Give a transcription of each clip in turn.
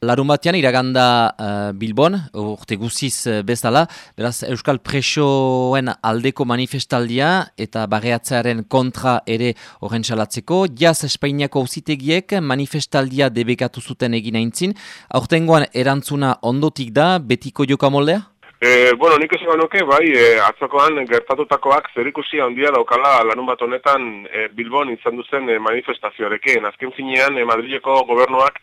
Larun batean iraganda uh, Bilbon, urte guziz uh, bezala, beraz Euskal Presoen aldeko manifestaldia eta barreatzearen kontra ere horren salatzeko. Jaz Espainiako uzitegiek manifestaldia debekatu zuten egin aintzin. Aurtengoan erantzuna ondotik da, betiko joka moldea? E, bueno, nik esan nuke, bai, e, atzokoan gertatutakoak zerikusi handia daukala lanun bat honetan e, Bilbon izan duzen e, manifestazioarekin. Azken finean, e, Madrileko gobernuak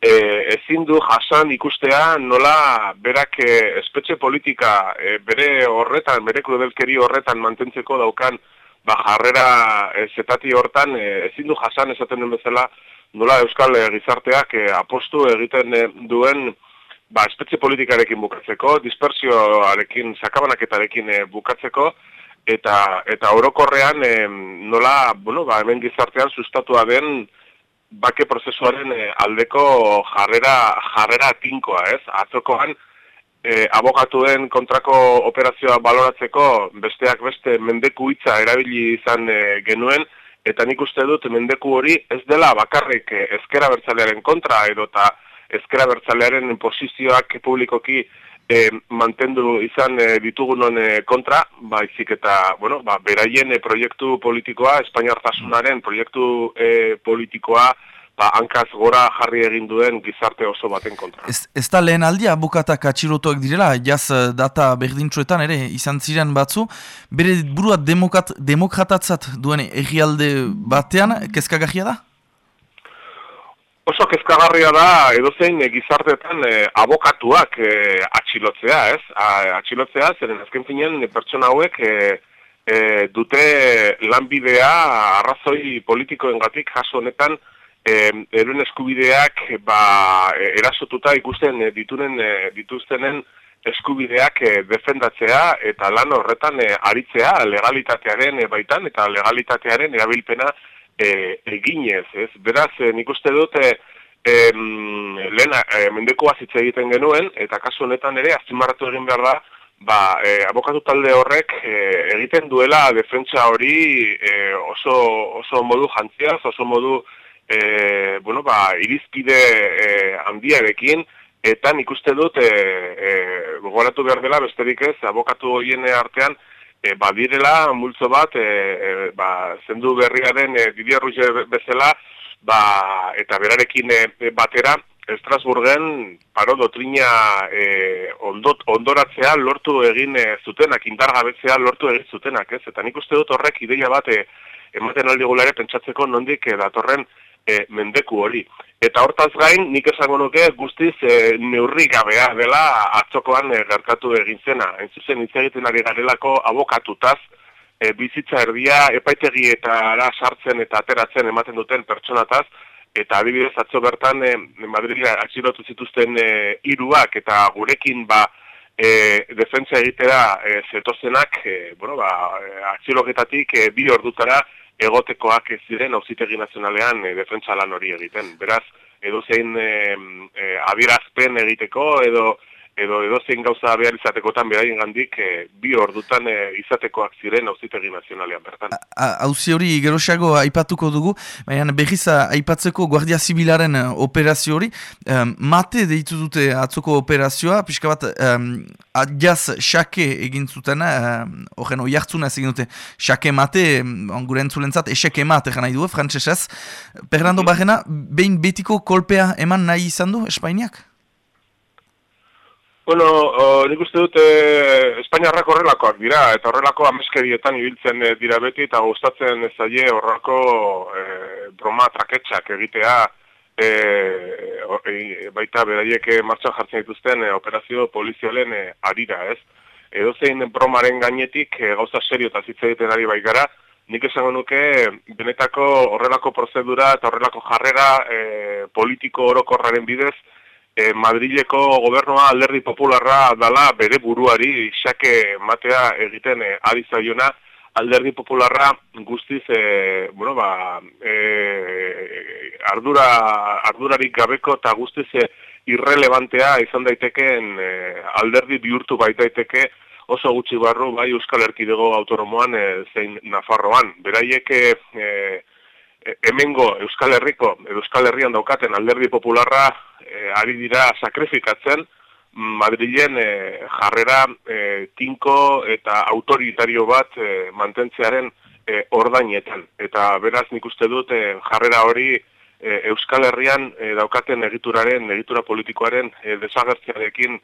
e, ezin du jasan ikustea nola berak e, espetxe politika e, bere horretan, bere krudelkeri horretan mantentzeko daukan ba, jarrera e, zetati hortan e, ezin du jasan esaten den bezala nola Euskal e, gizarteak e, apostu egiten e, duen ba, espetxe politikarekin bukatzeko, dispersioarekin, sakabanaketarekin e, bukatzeko, eta eta orokorrean e, nola, bueno, ba, hemen gizartean sustatua den bake prozesuaren eh, aldeko jarrera jarrera tinkoa, ez? Atzokoan e, abogatuen kontrako operazioa baloratzeko besteak beste mendeku hitza erabili izan e, genuen eta nik uste dut mendeku hori ez dela bakarrik ezkera bertzalearen kontra edo eta ezkera bertzalearen posizioak publikoki e, mantendu izan e, ditugunon e, kontra, baizik eta, bueno, ba, beraien e, proiektu politikoa, Espainiartasunaren proiektu e, politikoa, ba, hankaz gora jarri egin duen gizarte oso baten kontra. Ez, ez da lehen aldia bukatak atxilotuak direla, jaz data berdintxoetan ere izan ziren batzu, bere burua demokrat, demokratatzat duen egialde batean, kezkagahia da? Oso kezkagarria da edozein e, gizartetan e, abokatuak e, atxilotzea, ez? A, atxilotzea, zeren azken finean pertsona hauek e, e, dute lanbidea arrazoi politikoengatik jaso honetan e, eruen eskubideak ba, erasotuta ikusten ditunen, dituztenen eskubideak e, defendatzea eta lan horretan e, aritzea legalitatearen e, baitan eta legalitatearen erabilpena e, eginez, ez? Beraz, e, nik uste dut, e, e, lehen e, mendeko egiten genuen, eta kasu honetan ere, azpimarratu egin behar da, ba, e, abokatu talde horrek e, egiten duela defentsa hori e, oso, oso modu jantziaz, oso modu, e, bueno, ba, irizpide e, handiarekin, eta nik uste dut, e, e, gogoratu behar dela, besterik ez, abokatu horien artean, e, badirela multzo bat e, e, ba, zendu berriaren e, Didier bezala ba, eta berarekin e, batera Estrasburgen paro dotrina e, ondot, ondoratzea lortu egin e, zutenak, indargabetzea lortu egin zutenak, ez? Eta nik uste dut horrek ideia bat e, ematen aldi gulare pentsatzeko nondik e, datorren e, mendeku hori. Eta hortaz gain, nik esango nuke guztiz e, neurri gabea dela atzokoan e, gertatu egin zena. Hain zuzen hitz egiten ari garelako abokatutaz, e, bizitza erdia epaitegi eta ara sartzen eta ateratzen ematen duten pertsonataz, eta adibidez atzo bertan e, Madrid atxilotu zituzten e, iruak eta gurekin ba e, defentsa egitera e, zetozenak, e, bueno, ba, atxiloketatik e, bi ordutara egotekoak ez ziren auzitegi nazionalean e, defentsa lan hori egiten. Beraz, edo zein e, e, adierazpen egiteko edo edo edo zein gauza behar izatekotan beraien gandik e, bi ordutan e, izatekoak ziren auzitegi nazionalean bertan. Hauzi hori gerosago aipatuko dugu, baina behiza aipatzeko Guardia Zibilaren operazio hori, mate deitu dute atzoko operazioa, pixka bat um, adjaz xake egin zuten, horren um, oiartzuna ez egin dute, xake mate, gure entzulentzat, eseke mate nahi du, frantzesez. Fernando mm -hmm. behin betiko kolpea eman nahi izan du, Espainiak? Bueno, o, nik uste dut e, Espainiarrak horrelakoak dira, eta horrelako ameskerietan ibiltzen e, dira beti, eta gustatzen ez aie horrako e, broma traketxak egitea, e, e, baita beraiek martxan jartzen dituzten e, operazio polizialen e, arira, ez? Edo zein bromaren gainetik e, gauza serio eta zitza egiten ari bai gara, nik esango nuke benetako horrelako prozedura eta horrelako jarrera e, politiko orokorraren bidez, e, Madrileko gobernoa alderdi popularra dala bere buruari xake matea egiten e, ari zaiona alderdi popularra guztiz e, bueno, ba, e, ardura, ardurarik gabeko eta guztiz e, irrelevantea izan daitekeen e, alderdi bihurtu baitaiteke oso gutxi barru bai Euskal Erkidego autonomoan e, zein Nafarroan. Beraiek e, hemengo Euskal Herriko, Euskal Herrian daukaten alderdi popularra e, ari dira sakrifikatzen Madrilen e, jarrera e, tinko eta autoritario bat e, mantentzearen e, ordainetan. Eta beraz nik uste dut jarrera hori Euskal Herrian daukaten egituraren, egitura politikoaren e, desagertziarekin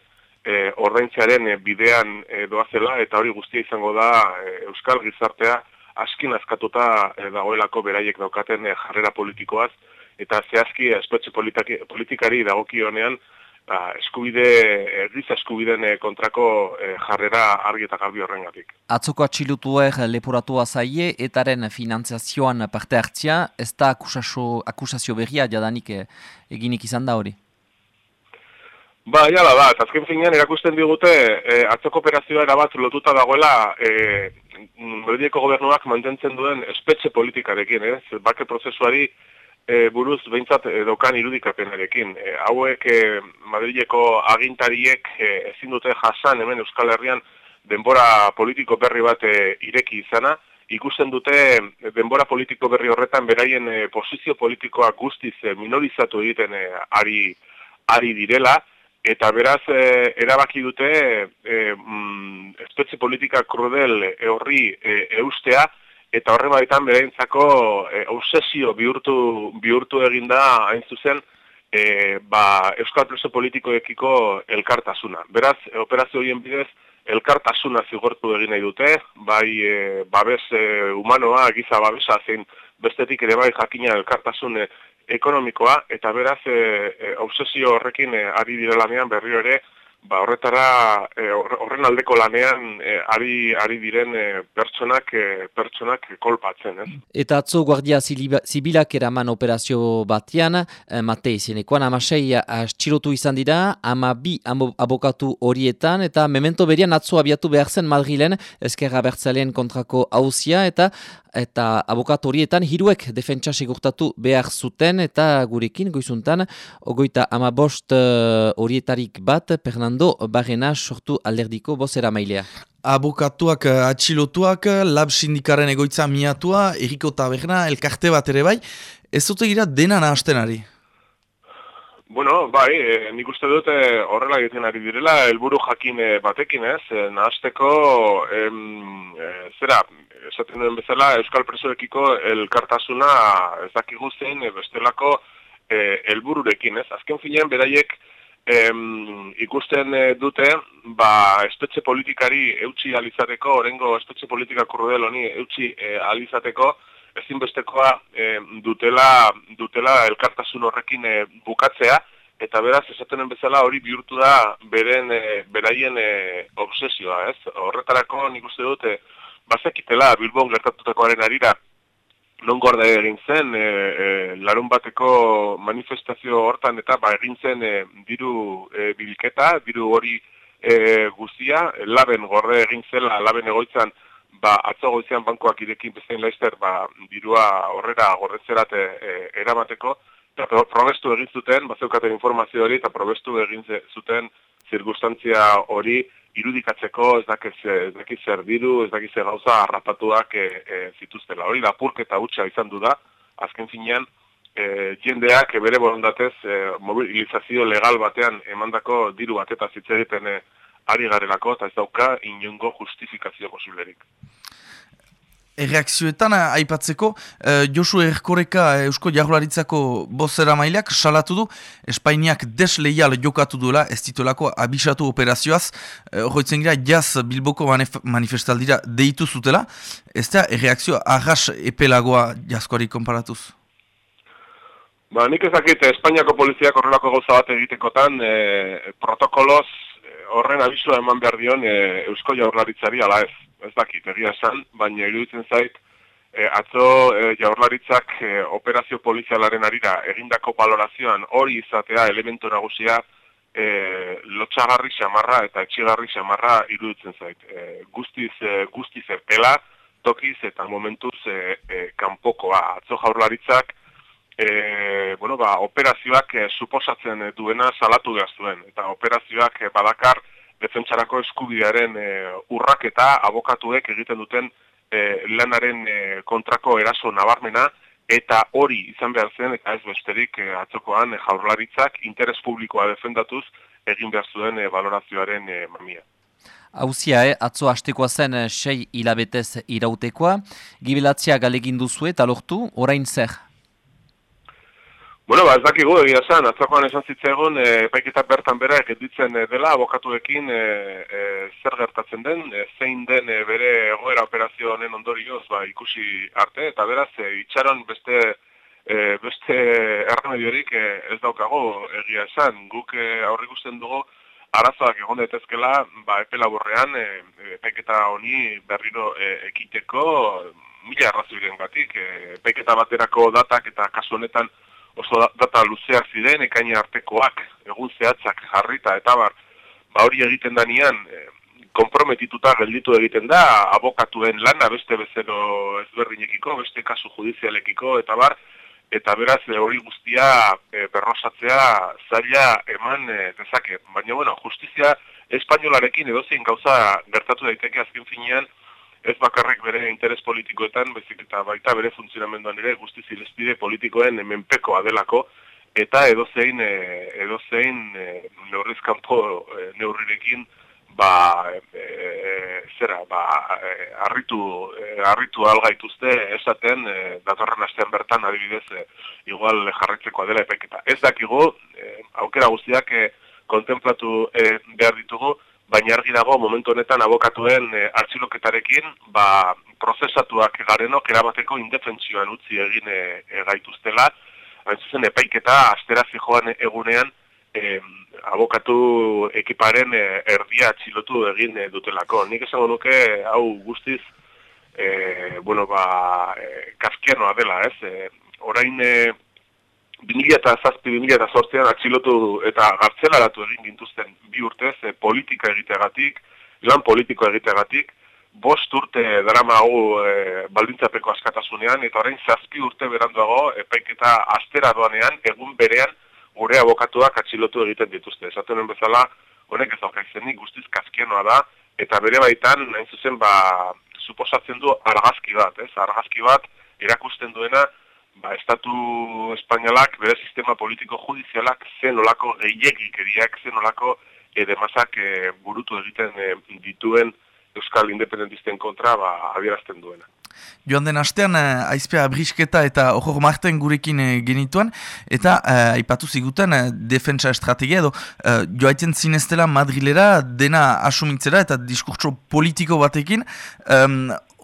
e, ordaintzearen bidean e, doazela eta hori guztia izango da Euskal gizartea askin azkatuta dagoelako beraiek daukaten jarrera politikoaz eta zehazki espetxe politikari dagokionean ba, eskubide, erriza eskubiden eh, kontrako jarrera argi eta garbi horrengatik. Atzoko atxilutuer leporatua zaie, etaren finanziazioan parte hartzia, ez da akusazio, akusazio berria jadanik eginik izan da hori? Ba, jala da, eta azken finean erakusten digute e, atzoko operazioa erabat lotuta dagoela e, gobernuak mantentzen duen espetxe politikarekin, ez? Bake prozesuari e, buruz behintzat e, dokan irudikapenarekin. E, hauek e, Madrileko agintariek e, ezin dute jasan hemen Euskal Herrian denbora politiko berri bat e, ireki izana, ikusten dute denbora politiko berri horretan beraien e, posizio politikoa guztiz e, minorizatu egiten e, ari, ari direla, eta beraz e, erabaki dute e, mm, espetxe politika krudel e, horri e, eustea, eta horre baitan bereintzako e, obsesio bihurtu, bihurtu eginda hain zuzen e, ba, Euskal Preso Politikoekiko elkartasuna. Beraz, operazio horien bidez, elkartasuna zigortu egin nahi dute, bai e, babes e, humanoa, giza babesa, zein bestetik ere bai jakina elkartasun ekonomikoa, eta beraz, e, obsesio horrekin e, ari direlanean berri ere, ba, horretara e, horren aldeko lanean e, ari, ari diren e, pertsonak e, pertsonak kolpatzen, ez? Eta atzo Guardia Zibilak eraman operazio batean, e, mate izenekoan, amasei txilotu izan dira, ama bi abokatu horietan, eta memento berian atzo abiatu behar zen Madrilen, ezkerra bertzaleen kontrako hauzia, eta eta abokatu horietan hiruek defentsa segurtatu behar zuten eta gurekin goizuntan ogoita ama bost horietarik bat Fernando Barrena sortu alderdiko bozera mailea. Abokatuak atxilotuak, lab sindikaren egoitza miatua, Eriko Taberna, elkarte bat ere bai, ez dute gira dena nahastenari? Bueno, bai, e, nik uste dute horrela egiten ari direla, helburu jakin batekin ez, e, nahazteko, em, e, zera, esaten duen bezala, Euskal Presoekiko elkartasuna ez dakigu zein bestelako e, helbururekin ez. Azken finean, beraiek em, ikusten e, dute, ba, espetxe politikari eutxi alizateko, orengo espetxe politika kurrudel honi eutxi e, alizateko, ezinbestekoa e, dutela, dutela elkartasun horrekin e, bukatzea, eta beraz esatenen bezala hori bihurtu da beren e, beraien e, obsesioa, ez? Horretarako nik uste dute bazekitela Bilbon gertatutakoaren arira non gorde egin zen e, e, larun bateko manifestazio hortan eta ba egin zen e, diru e, bilketa, diru hori e, guzia, laben gorde egin zela, laben egoitzan ba atzo goizean bankoak irekin bezain laizter ba dirua horrera gordetzerat e, e, eramateko eta probestu egin zuten, bazeukaten informazio hori eta probestu egin zuten zirkustantzia hori irudikatzeko ez dakiz, ez dakiz zer diru, ez dakiz zer gauza harrapatuak e, e, zituztela. Hori da purketa hutsa izan du da, azken finean, e, jendeak bere borondatez e, mobilizazio legal batean emandako diru bat eta zitzegiten e, ari garelako eta ez dauka inungo justifikazio posiblerik. Erreakzioetan aipatzeko, uh, Josu Erkoreka Eusko Jarularitzako bozera mailak salatu du, Espainiak desleial jokatu duela, ez titulako abisatu operazioaz, uh, gira, jaz Bilboko manifestaldira deitu zutela, ez da erreakzio arras epelagoa jazkoari konparatuz? Ba, nik ezakit, Espainiako poliziak horrelako gauza bat egitekotan, e, protokoloz horren abisua eman behar dion e, Eusko Jaurlaritzari ala ez ez dakit, egia esan, baina iruditzen zait, e, atzo e, jaurlaritzak e, operazio polizialaren arira egindako valorazioan hori izatea elementu nagusia e, lotxagarri xamarra eta etxigarri xamarra iruditzen zait. E, guztiz, e, guztiz epela, tokiz eta momentuz e, e, kanpokoa. Atzo jaurlaritzak e, bueno, ba, operazioak e, suposatzen duena salatu behar zuen. Eta operazioak e, badakar, defentsarako eskubidearen e, urraketa abokatuek egiten duten e, lanaren e, kontrako eraso nabarmena eta hori izan behar zen, eta ez besterik e, atzokoan e, jaurlaritzak interes publikoa defendatuz egin behar zuen e, valorazioaren e, mamia. Hauzia, eh, atzo hastekoa zen sei hilabetez irautekoa, gibilatzia galegin duzu eta lortu, orain zer? Bueno, ba, ez dakigu egia zen, atzakoan esan zitzegon, e, paiketa bertan bera egitzen e, dela, abokatuekin e, e, zer gertatzen den, e, zein den e, bere egoera operazio honen ondorioz ba, ikusi arte, eta beraz, e, itxaron beste e, beste erremediorik e, ez daukago egia esan, guk e, aurri guztien dugu, arazoak egon daitezkela, ba, epe laburrean, e, paiketa honi berriro e, ekiteko, mila arrazoiren batik, e, paiketa baterako datak eta kasu honetan, oso data luzeak ziren, ekaini artekoak, egun zehatzak jarrita, eta bar, ba hori egiten danian, e, komprometituta gelditu egiten da, abokatuen lana beste bezero ezberdinekiko, beste kasu judizialekiko, eta bar, eta beraz e, hori guztia e, berrosatzea zaila eman e, dezake. Baina, bueno, justizia espainolarekin edozein gauza gertatu daiteke azken finean, ez bakarrik bere interes politikoetan, bezik eta baita bere funtzionamenduan ere guzti zilespide politikoen menpekoa delako, eta edozein, e, edozein e, neurrizkampo e, neurrirekin, ba, e, zera, ba, e, arritu, e, arritu algaituzte esaten, e, datorren astean bertan adibidez, e, igual jarretzeko dela epeketa. Ez dakigu, e, aukera guztiak e, kontemplatu e, behar ditugu, baina argi dago momentu honetan abokatuen e, artxiloketarekin ba, prozesatuak garenok erabateko indefentsioan utzi egin e, e, gaituztela, hain zuzen epaiketa astera joan egunean e, abokatu ekiparen e, erdia atxilotu egin e, dutelako. Nik esango nuke hau guztiz e, bueno, ba, e, kaskianoa dela, ez? E, orain e, 2000 eta zazpi, 2000 eta zortzean atxilotu eta gartzelaratu egin gintuzten bi urtez e, politika egiteagatik, lan politiko egiteagatik, bost urte drama hau e, baldintzapeko askatasunean, eta orain zazpi urte beranduago epaiketa astera doanean, egun berean gure abokatuak atxilotu egiten dituzte. Esaten bezala, honek ez daukaizenik guztiz kaskienoa da, eta bere baitan, nahin zuzen, ba, suposatzen du argazki bat, ez? Argazki bat, erakusten duena, ba, Estatu Espainolak, bere sistema politiko judizialak, zen olako gehiagik eriak, zen olako edemazak e, burutu egiten e, dituen Euskal Independentisten kontra ba, adierazten duena. Joan den astean, eh, aizpea brisketa eta horro marten gurekin eh, genituen, eta eh, aipatu ziguten eh, defensa estrategia edo eh, joaiten zineztela Madrilera dena asumitzera eta diskurtso politiko batekin.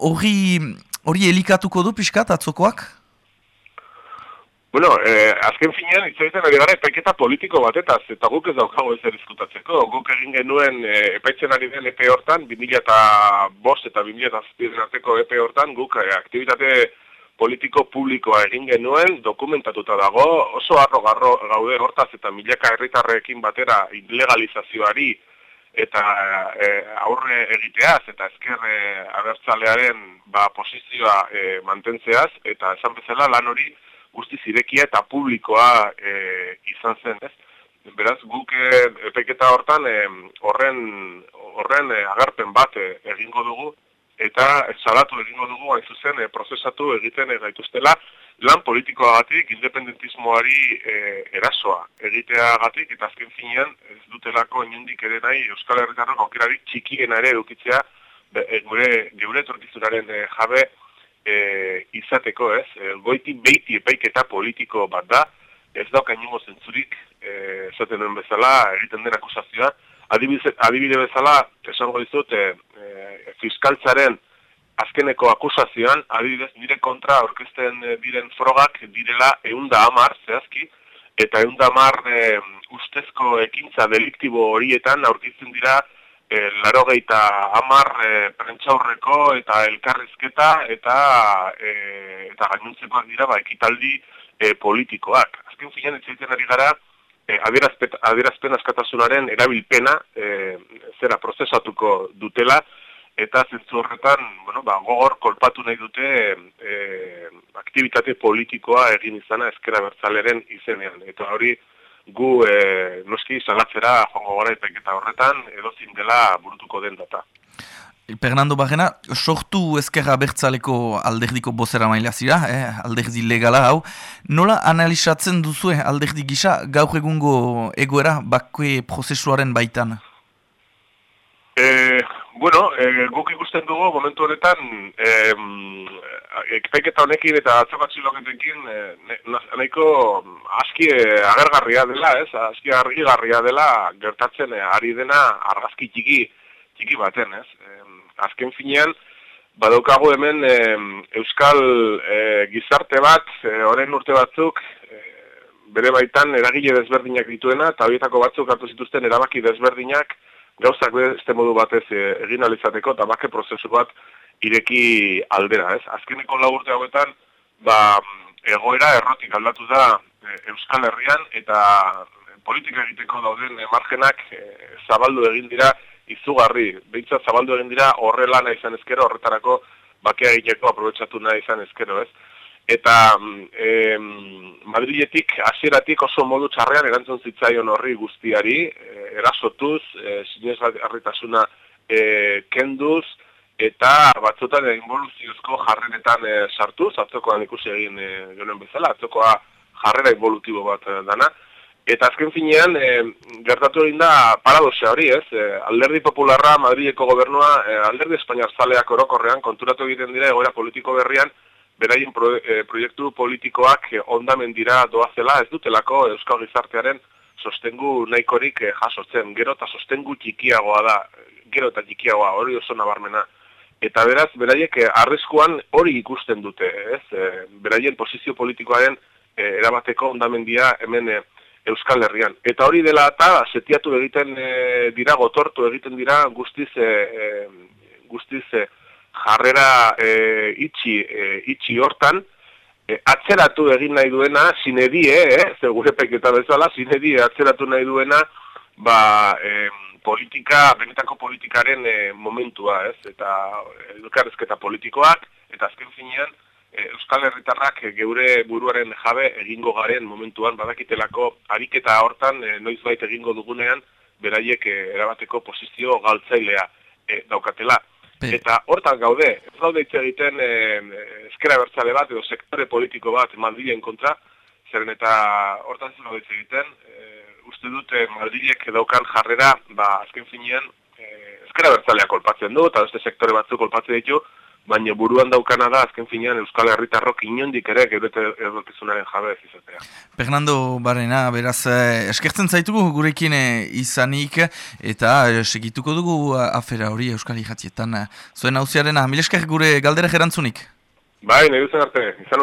Hori eh, elikatuko du pixkat atzokoak? Bueno, eh, azken finean, itzaiten ari gara epaiketa politiko batetaz, eta guk ez daukago ez erizkutatzeko. Guk egin genuen eh, epaitzen ari den EPE hortan, 2000 eta bost eta 2000 eta zazpidren arteko EPE hortan, guk eh, aktivitate politiko publikoa egin genuen, dokumentatuta dago, oso arro garro gaude hortaz eta milaka herritarrekin batera ilegalizazioari eta eh, aurre egiteaz eta ezker eh, abertzalearen ba, posizioa eh, mantentzeaz, eta esan bezala lan hori guzti zirekia eta publikoa e, izan zen, ez? Beraz, guk e, epeketa hortan e, horren, horren e, agarpen bat e, egingo dugu, eta salatu egingo dugu, hain zuzen, e, prozesatu egiten e, gaituztela, lan politikoagatik, independentismoari e, erasoa egiteagatik, eta azken finean, ez dutelako inundik ere nahi, Euskal Herritarrok aukerarik txikiena ere edukitzea, e, gure, gure torkizunaren e, jabe, e, izateko, ez? E, goiti beiti epaiketa politiko bat da, ez dauka inungo zentzurik, e, esaten duen bezala, egiten den akusazioa. Adibide, adibide bezala, esango dizut, e, e, fiskaltzaren azkeneko akusazioan, adibidez, nire kontra orkesten e, diren frogak direla eunda amar, zehazki, eta eunda amar e, ustezko ekintza deliktibo horietan aurkitzen dira e, laro gehieta amar e, prentxaurreko eta elkarrizketa eta e, eta gainuntzekoak dira ba, ekitaldi e, politikoak. Azken finean etxaiten ari gara e, adierazpen askatasunaren erabilpena e, zera prozesatuko dutela eta zentzu horretan bueno, ba, gogor kolpatu nahi dute e, aktivitate politikoa egin izana ezkera bertzaleren izenean. Eta hori gu e, noski salatzera jongo gara eta horretan edo dela burutuko den data. Fernando Barrena, sortu ezkerra bertzaleko alderdiko bozera maila zira, eh, alderdi legala hau. Nola analizatzen duzue alderdi gisa gaur egungo egoera bakue prozesuaren baitan? E, bueno, e, guk ikusten dugu momentu honetan e, ekpaiketa honekin eta atzokatziloketekin e, nahiko aski agergarria dela, ez? Aski argigarria dela gertatzen ari dena argazki txiki txiki baten, ez? azken finean, badaukagu hemen e, euskal e, gizarte bat, e, orain urte batzuk, e, bere baitan eragile desberdinak dituena, eta horietako batzuk hartu zituzten erabaki desberdinak, gauzak beste modu batez e, egin alizateko, eta bake prozesu bat ireki aldera, ez? Azkeneko urte hauetan, ba, egoera errotik aldatu da e, Euskal Herrian, eta politika egiteko dauden margenak e, zabaldu egin dira, izugarri, behitza zabaldu egin dira horrela nahi izan ezkero, horretarako bakea egiteko aprobetsatu nahi izan ezkero, ez? Eta e, Madriletik, hasieratik oso modu txarrean erantzun zitzaion horri guztiari, e, erasotuz, e, zinez harritasuna e, kenduz, eta batzutan involuziozko jarrenetan e, sartuz, atzokoan ikusi egin e, jonen bezala, atzokoa jarrera involutibo bat e, dana, Eta azken finean, e, gertatu egin da paradoxea hori, ez? E, alderdi popularra, Madrileko gobernua, e, alderdi espainiar zaleak orokorrean, konturatu egiten dira egoera politiko berrian, beraien proiektu politikoak e, ondamen dira doazela, ez dutelako Euskal Gizartearen sostengu nahikorik jasotzen. Gero eta sostengu txikiagoa da, gero eta txikiagoa, hori oso nabarmena. Eta beraz, beraiek arriskuan hori ikusten dute, ez? E, beraien posizio politikoaren erabateko ondamendia hemen Euskal Herrian. Eta hori dela eta setiatu egiten e, dira, gotortu egiten dira guztiz, e, e, guztiz e, jarrera e, itxi, e, itxi hortan, e, atzeratu egin nahi duena, sinedie, eh, ze gure peketa bezala, sinedie atzeratu nahi duena, ba, e, politika, benetako politikaren e, momentua, ez, eta elkarrezketa politikoak, eta azken finean, Eh, Euskal Herritarrak eh, geure buruaren jabe egingo garen momentuan badakitelako ariketa hortan e, noizbait egingo dugunean beraiek erabateko posizio galtzailea daukatela. Eta hortan gaude, ez gaude hitz egiten e, eskera bertzale bat edo sektore politiko bat Madrilen kontra, zeren eta hortan ez gaude hitz egiten, uste dute Madrilek daukan jarrera, ba, azken finean, e, eskera bertzalea kolpatzen du, eta beste sektore batzuk kolpatzen ditu, baina buruan daukana da azken finean Euskal Herritarrok inondik ere erotizunaren jabe ez izatea. Fernando Barrena, beraz, eh, eskertzen zaitugu gurekin eh, izanik eta eh, segituko dugu afera hori Euskal Ijatietan. Zuen hauziaren, mil esker gure galdera gerantzunik? Bai, nahi arte, izan